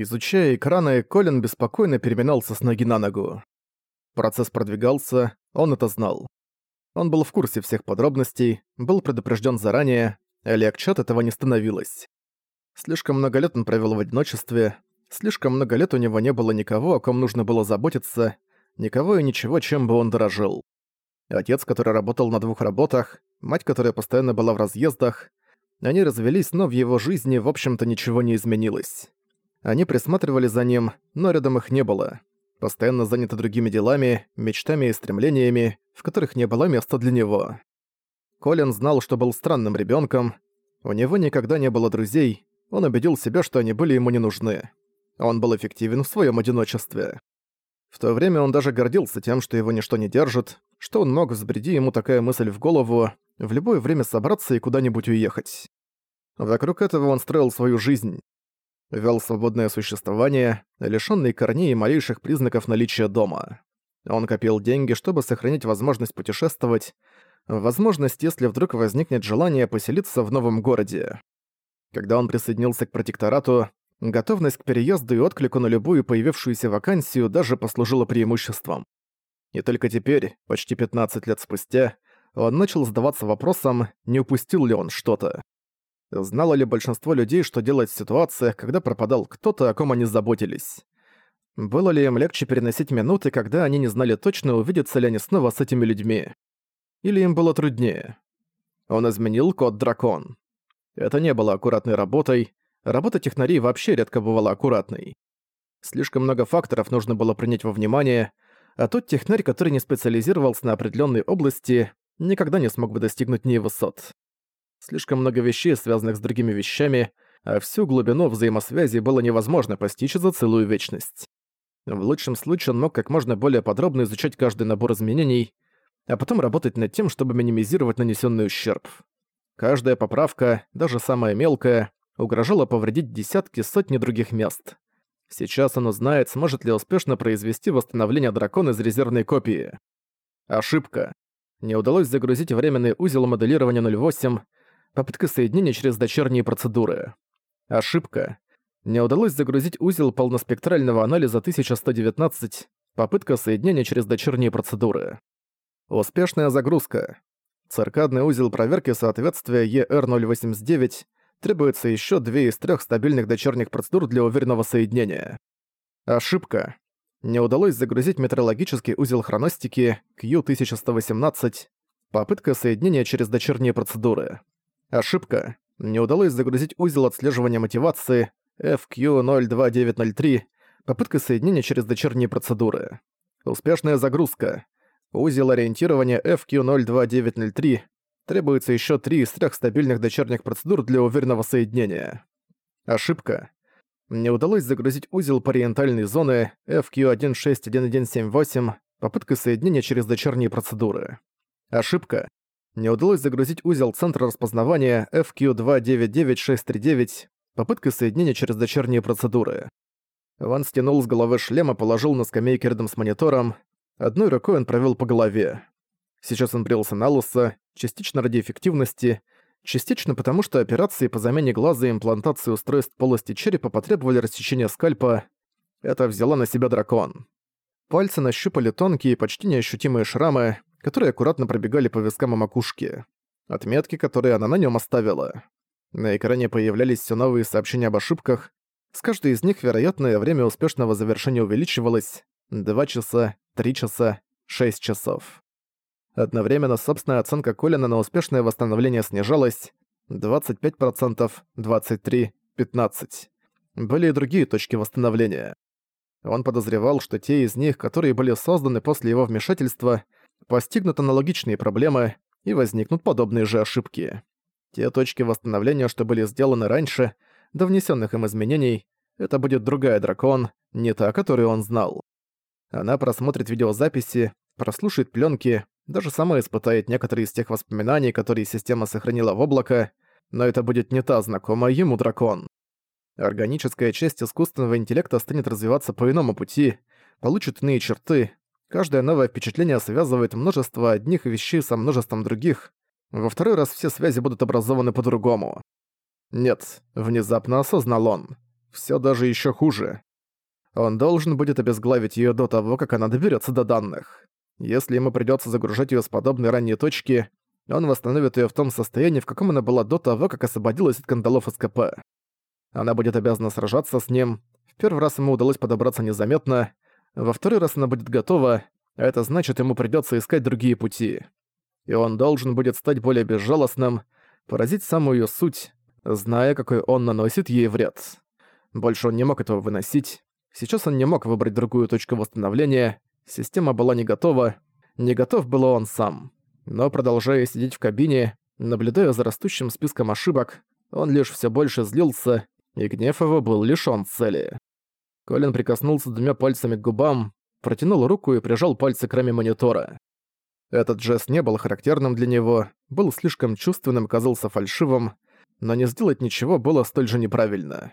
Изучая экраны, Колин беспокойно переминался с ноги на ногу. Процесс продвигался, он это знал. Он был в курсе всех подробностей, был предупрежден заранее, а легче этого не становилось. Слишком много лет он провел в одиночестве, слишком много лет у него не было никого, о ком нужно было заботиться, никого и ничего, чем бы он дорожил. Отец, который работал на двух работах, мать, которая постоянно была в разъездах, они развелись, но в его жизни, в общем-то, ничего не изменилось. Они присматривали за ним, но рядом их не было. Постоянно заняты другими делами, мечтами и стремлениями, в которых не было места для него. Колин знал, что был странным ребенком. У него никогда не было друзей, он убедил себя, что они были ему не нужны. Он был эффективен в своем одиночестве. В то время он даже гордился тем, что его ничто не держит, что он мог, взбреди ему такая мысль в голову, в любое время собраться и куда-нибудь уехать. Вокруг этого он строил свою жизнь. Вел свободное существование, лишённый корней и малейших признаков наличия дома. Он копил деньги, чтобы сохранить возможность путешествовать, возможность, если вдруг возникнет желание поселиться в новом городе. Когда он присоединился к протекторату, готовность к переезду и отклику на любую появившуюся вакансию даже послужила преимуществом. И только теперь, почти 15 лет спустя, он начал задаваться вопросом, не упустил ли он что-то. Знало ли большинство людей, что делать в ситуациях, когда пропадал кто-то, о ком они заботились? Было ли им легче переносить минуты, когда они не знали точно, увидятся ли они снова с этими людьми? Или им было труднее? Он изменил код «Дракон». Это не было аккуратной работой, работа технарей вообще редко бывала аккуратной. Слишком много факторов нужно было принять во внимание, а тот технарь, который не специализировался на определенной области, никогда не смог бы достигнуть ней высот. Слишком много вещей, связанных с другими вещами, а всю глубину взаимосвязи было невозможно постичь за целую вечность. В лучшем случае он мог как можно более подробно изучать каждый набор изменений, а потом работать над тем, чтобы минимизировать нанесенный ущерб. Каждая поправка, даже самая мелкая, угрожала повредить десятки, сотни других мест. Сейчас он узнает, сможет ли успешно произвести восстановление дракона из резервной копии. Ошибка. Не удалось загрузить временный узел моделирования 08, попытка соединения через дочерние процедуры. Ошибка. Не удалось загрузить узел полноспектрального анализа 1119, попытка соединения через дочерние процедуры. Успешная загрузка. Циркадный узел проверки соответствия ER089 требуется еще две из трех стабильных дочерних процедур для уверенного соединения. Ошибка. Не удалось загрузить метрологический узел хроностики Q1118, попытка соединения через дочерние процедуры. Ошибка. Не удалось загрузить узел отслеживания мотивации FQ02903, попытка соединения через дочерние процедуры. Успешная загрузка. Узел ориентирования FQ02903. Требуется еще три из трех стабильных дочерних процедур для уверенного соединения. Ошибка. Не удалось загрузить узел париентальной зоны FQ161178, попытка соединения через дочерние процедуры. Ошибка. Не удалось загрузить узел центра распознавания FQ299639, попытка соединения через дочерние процедуры. Ван стянул с головы шлем и положил на скамейке рядом с монитором, Одной рукой он провел по голове. Сейчас он брился на лысо, частично ради эффективности, частично потому, что операции по замене глаза и имплантации устройств полости черепа потребовали рассечения скальпа. Это взяла на себя дракон. Пальцы нащупали тонкие, почти неощутимые шрамы, которые аккуратно пробегали по вискам и макушке. Отметки, которые она на нем оставила. На экране появлялись все новые сообщения об ошибках. С каждой из них вероятное время успешного завершения увеличивалось. Два часа, три часа, шесть часов. Одновременно собственная оценка Колина на успешное восстановление снижалась 25%, 23%, 15%. Были и другие точки восстановления. Он подозревал, что те из них, которые были созданы после его вмешательства, постигнут аналогичные проблемы и возникнут подобные же ошибки. Те точки восстановления, что были сделаны раньше, до внесенных им изменений, это будет другая дракон, не та, которую он знал. Она просмотрит видеозаписи, прослушает пленки, даже сама испытает некоторые из тех воспоминаний, которые система сохранила в облако, но это будет не та знакомая ему дракон. Органическая часть искусственного интеллекта станет развиваться по иному пути, получит иные черты, каждое новое впечатление связывает множество одних вещей со множеством других, во второй раз все связи будут образованы по-другому. Нет, внезапно осознал он. Все даже еще хуже. Он должен будет обезглавить ее до того, как она доберется до данных. Если ему придется загружать ее с подобной ранней точки, он восстановит ее в том состоянии, в каком она была до того, как освободилась от кандалов СКП. Она будет обязана сражаться с ним. В первый раз ему удалось подобраться незаметно, во второй раз она будет готова, а это значит, ему придется искать другие пути. И он должен будет стать более безжалостным, поразить самую ее суть, зная, какой он наносит ей вред. Больше он не мог этого выносить. Сейчас он не мог выбрать другую точку восстановления, система была не готова, не готов был он сам. Но продолжая сидеть в кабине, наблюдая за растущим списком ошибок, он лишь все больше злился, и гнев его был лишён цели. Колин прикоснулся двумя пальцами к губам, протянул руку и прижал пальцы к раме монитора. Этот жест не был характерным для него, был слишком чувственным, казался фальшивым, но не сделать ничего было столь же неправильно.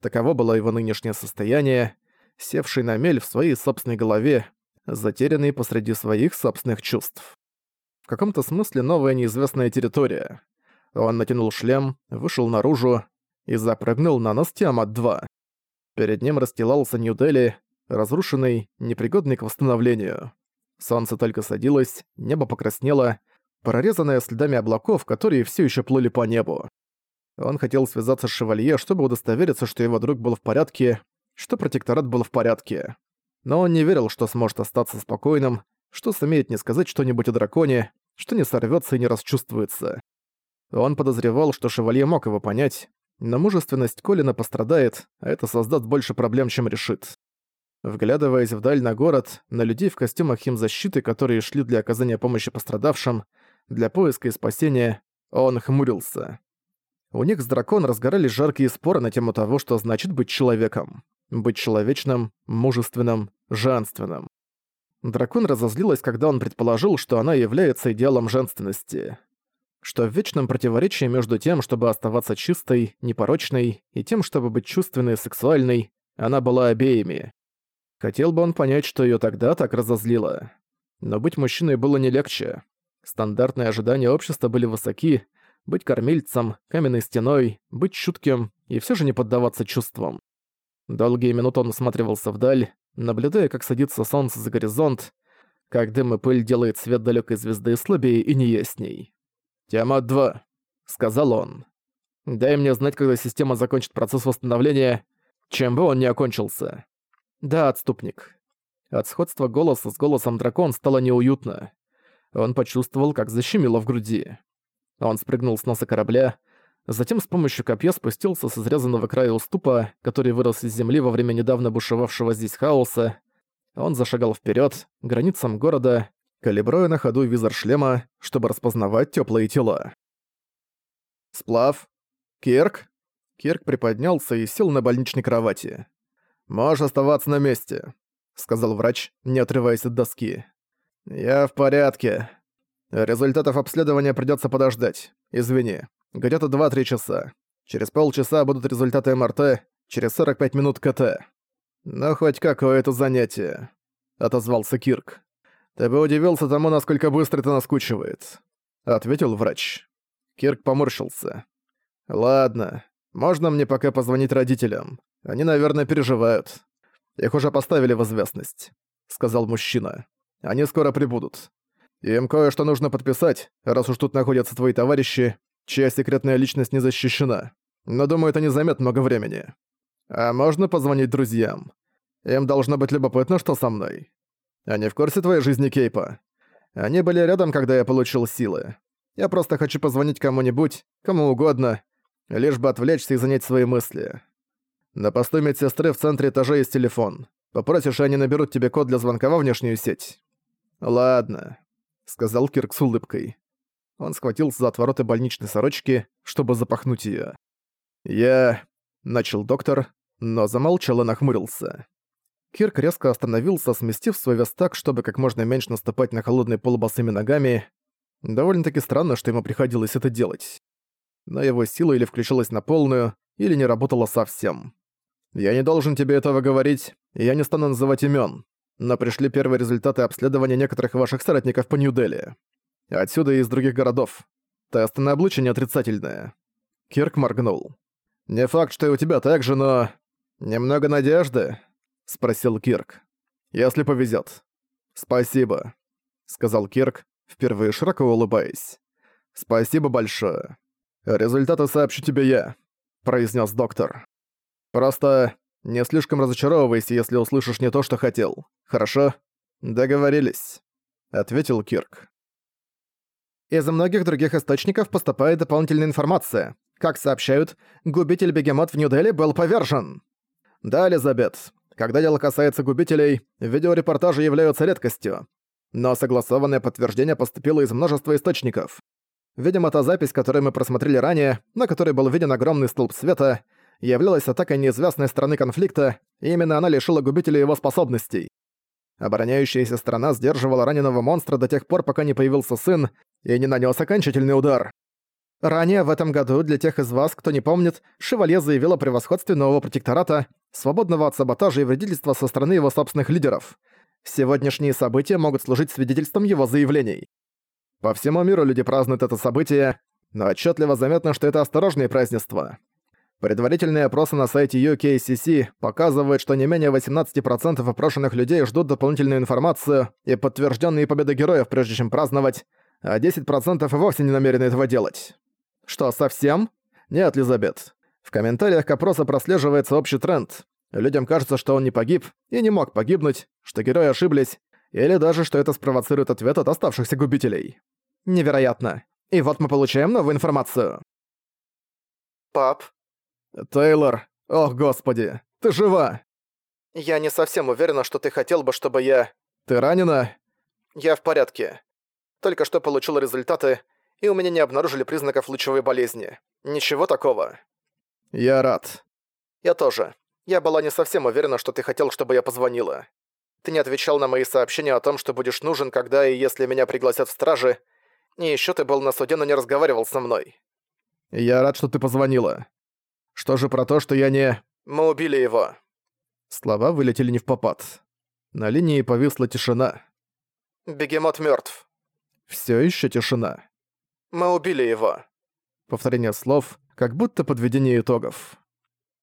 Таково было его нынешнее состояние, севший на мель в своей собственной голове, затерянный посреди своих собственных чувств. В каком-то смысле новая неизвестная территория. Он натянул шлем, вышел наружу и запрыгнул на нос Тиамат-2. Перед ним расстилался Нью-Дели, разрушенный, непригодный к восстановлению. Солнце только садилось, небо покраснело, прорезанное следами облаков, которые все еще плыли по небу. Он хотел связаться с Шевалье, чтобы удостовериться, что его друг был в порядке, что протекторат был в порядке. Но он не верил, что сможет остаться спокойным, что сумеет не сказать что-нибудь о драконе, что не сорвется и не расчувствуется. Он подозревал, что Шевалье мог его понять, но мужественность Колина пострадает, а это создаст больше проблем, чем решит. Вглядываясь вдаль на город, на людей в костюмах химзащиты, которые шли для оказания помощи пострадавшим, для поиска и спасения, он хмурился. У них с дракон разгорались жаркие споры на тему того, что значит быть человеком. Быть человечным, мужественным, женственным. Дракон разозлилась, когда он предположил, что она является идеалом женственности. Что в вечном противоречии между тем, чтобы оставаться чистой, непорочной, и тем, чтобы быть чувственной и сексуальной, она была обеими. Хотел бы он понять, что её тогда так разозлило. Но быть мужчиной было не легче. Стандартные ожидания общества были высоки, быть кормильцем, каменной стеной, быть чутким и всё же не поддаваться чувствам. Долгие минуты он осматривался вдаль, наблюдая, как садится солнце за горизонт, как дым и пыль делает свет далёкой звезды слабее и неясней. «Тиамат-2», — сказал он. «Дай мне знать, когда система закончит процесс восстановления, чем бы он ни окончился». «Да, отступник». От сходства голоса с голосом дракон стало неуютно. Он почувствовал, как защемило в груди. Он спрыгнул с носа корабля, затем с помощью копья спустился с изрезанного края уступа, который вырос из земли во время недавно бушевавшего здесь хаоса. Он зашагал вперед, границам города, калибруя на ходу визор шлема, чтобы распознавать теплые тела. «Сплав? Кирк?» Кирк приподнялся и сел на больничной кровати. «Можешь оставаться на месте», — сказал врач, не отрываясь от доски. «Я в порядке. Результатов обследования придётся подождать. Извини. Где-то 2-3 часа. Через полчаса будут результаты МРТ, через 45 минут КТ. Ну, хоть какое-то занятие», — отозвался Кирк. «Ты бы удивился тому, насколько быстро это наскучивает», — ответил врач. Кирк поморщился. «Ладно, можно мне пока позвонить родителям? Они, наверное, переживают. Их уже поставили в известность», — сказал мужчина. «Они скоро прибудут. Им кое-что нужно подписать, раз уж тут находятся твои товарищи, чья секретная личность не защищена. Но думаю, это не займет много времени. А можно позвонить друзьям? Им должно быть любопытно, что со мной. Они в курсе твоей жизни, Кейпа? Они были рядом, когда я получил силы. Я просто хочу позвонить кому-нибудь, кому угодно, лишь бы отвлечься и занять свои мысли. На посту медсестры в центре этажа есть телефон. Попросишь, и они наберут тебе код для звонка во внешнюю сеть. Ладно, сказал Кирк с улыбкой. Он схватился за отвороты больничной сорочки, чтобы запахнуть её. Я... начал доктор, но замолчал и нахмурился. Кирк резко остановился, сместив свой вес так, чтобы как можно меньше наступать на холодный пол босыми ногами. Довольно-таки странно, что ему приходилось это делать. Но его сила или включилась на полную, или не работала совсем. Я не должен тебе этого говорить, и я не стану называть имен. Но пришли первые результаты обследования некоторых ваших соратников по Нью-Дели. Отсюда и из других городов. Тесты на облучение отрицательные. Кирк моргнул. Не факт, что и у тебя так же, но... «Немного надежды?» — спросил Кирк. «Если повезет. «Спасибо», — сказал Кирк, впервые широко улыбаясь. «Спасибо большое. Результаты сообщу тебе я», — произнес доктор. «Просто не слишком разочаровывайся, если услышишь не то, что хотел. Хорошо? Договорились», — ответил Кирк. Из многих других источников поступает дополнительная информация. Как сообщают, губитель-бегемот в Нью-Дели был повержен. Да, Элизабет, когда дело касается губителей, видеорепортажи являются редкостью. Но согласованное подтверждение поступило из множества источников. Видимо, та запись, которую мы просмотрели ранее, на которой был виден огромный столб света, являлась атакой неизвестной стороны конфликта, и именно она лишила губителя его способностей. Обороняющаяся сторона сдерживала раненого монстра до тех пор, пока не появился сын и не нанес окончательный удар. Ранее в этом году, для тех из вас, кто не помнит, Шевалье заявил о превосходстве нового протектората, свободного от саботажа и вредительства со стороны его собственных лидеров. Сегодняшние события могут служить свидетельством его заявлений. По всему миру люди празднуют это событие, но отчетливо заметно, что это осторожные празднества. Предварительные опросы на сайте UKCC показывают, что не менее 18% опрошенных людей ждут дополнительную информацию и подтвержденные победы героев, прежде чем праздновать, а 10% вовсе не намерены этого делать. Что, совсем? Нет, Лизабет. В комментариях к опросу прослеживается общий тренд. Людям кажется, что он не погиб и не мог погибнуть, что герои ошиблись, или даже, что это спровоцирует ответ от оставшихся губителей. Невероятно. И вот мы получаем новую информацию. «Пап?» «Тейлор, ох господи, ты жива!» «Я не совсем уверена, что ты хотел бы, чтобы я...» «Ты ранена?» «Я в порядке. Только что получил результаты, и у меня не обнаружили признаков лучевой болезни. Ничего такого». «Я рад». «Я тоже. Я была не совсем уверена, что ты хотел, чтобы я позвонила. Ты не отвечал на мои сообщения о том, что будешь нужен, когда и если меня пригласят в стражи, и ещё ты был на суде, но не разговаривал со мной». «Я рад, что ты позвонила. Что же про то, что я не...» «Мы убили его». Слова вылетели не в попад. На линии повисла тишина. «Бегемот мёртв». Всё ещё тишина. «Мы убили его». Повторение слов, как будто подведение итогов.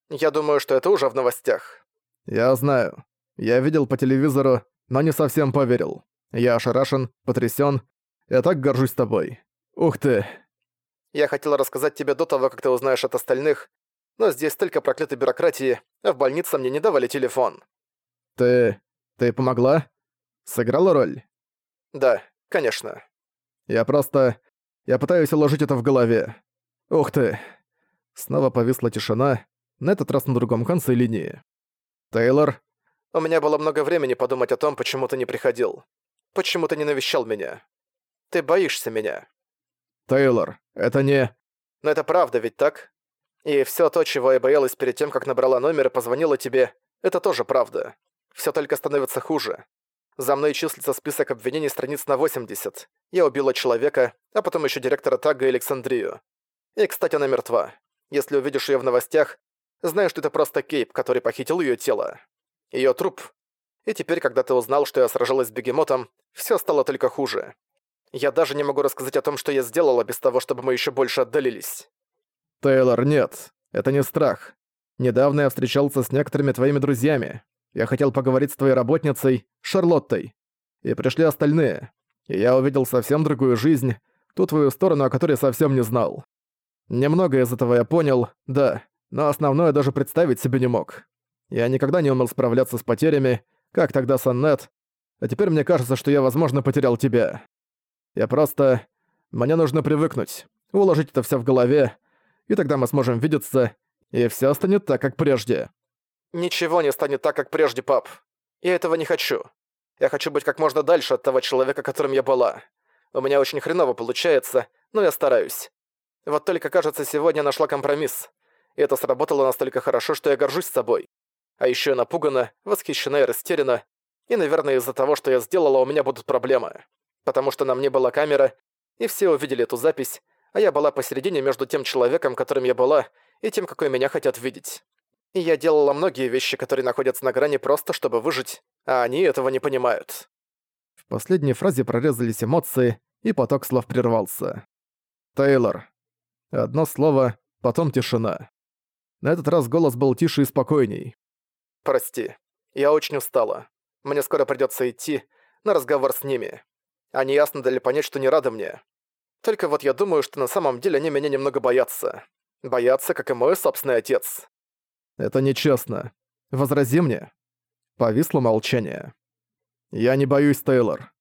«Я думаю, что это уже в новостях». «Я знаю. Я видел по телевизору, но не совсем поверил. Я ошарашен, потрясен. Я так горжусь тобой. Ух ты!» «Я хотел рассказать тебе до того, как ты узнаешь от остальных, но здесь столько проклятой бюрократии, а в больнице мне не давали телефон». «Ты... ты помогла? Сыграла роль?» «Да, конечно». «Я просто... я пытаюсь уложить это в голове. Ух ты!» Снова повисла тишина, на этот раз на другом конце линии. «Тейлор?» «У меня было много времени подумать о том, почему ты не приходил. Почему ты не навещал меня. Ты боишься меня». «Тейлор, это не...» «Но это правда, ведь так? И всё то, чего я боялась перед тем, как набрала номер и позвонила тебе, это тоже правда. Всё только становится хуже. За мной числится список обвинений страниц на 80. Я убила человека, а потом ещё директора Тагга и Александрию. И, кстати, она мертва. Если увидишь её в новостях, знай, что это просто Кейп, который похитил её тело. Её труп. И теперь, когда ты узнал, что я сражалась с бегемотом, всё стало только хуже. Я даже не могу рассказать о том, что я сделала, без того, чтобы мы ещё больше отдалились. Тейлор, нет. Это не страх. Недавно я встречался с некоторыми твоими друзьями. Я хотел поговорить с твоей работницей, Шарлоттой. И пришли остальные. И я увидел совсем другую жизнь, ту твою сторону, о которой совсем не знал. Немного из этого я понял, да, но основное даже представить себе не мог. Я никогда не умел справляться с потерями, как тогда с Аннет, а теперь мне кажется, что я, возможно, потерял тебя. Я просто... Мне нужно привыкнуть, уложить это все в голове, и тогда мы сможем видеться, и все станет так, как прежде. Ничего не станет так, как прежде, пап. Я этого не хочу. Я хочу быть как можно дальше от того человека, которым я была. У меня очень хреново получается, но я стараюсь. Вот только, кажется, сегодня нашла компромисс. И это сработало настолько хорошо, что я горжусь собой. А еще я напугана, восхищена и растеряна. И, наверное, из-за того, что я сделала, у меня будут проблемы. Потому что на мне была камера, и все увидели эту запись, а я была посередине между тем человеком, которым я была, и тем, какой меня хотят видеть. И я делала многие вещи, которые находятся на грани просто, чтобы выжить, а они этого не понимают. В последней фразе прорезались эмоции, и поток слов прервался. «Тейлор, Одно слово, потом тишина. На этот раз голос был тише и спокойней. Прости, я очень устала. Мне скоро придётся идти на разговор с ними. Они ясно дали понять, что не рады мне. Только вот я думаю, что на самом деле они меня немного боятся. Боятся, как и мой собственный отец. Это нечестно. Возрази мне. Повисло молчание. Я не боюсь, Тейлор.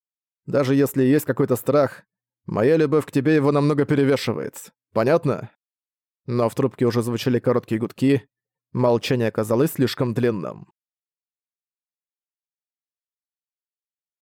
Даже если есть какой-то страх, моя любовь к тебе его намного перевешивает. Понятно? Но в трубке уже звучали короткие гудки, молчание оказалось слишком длинным.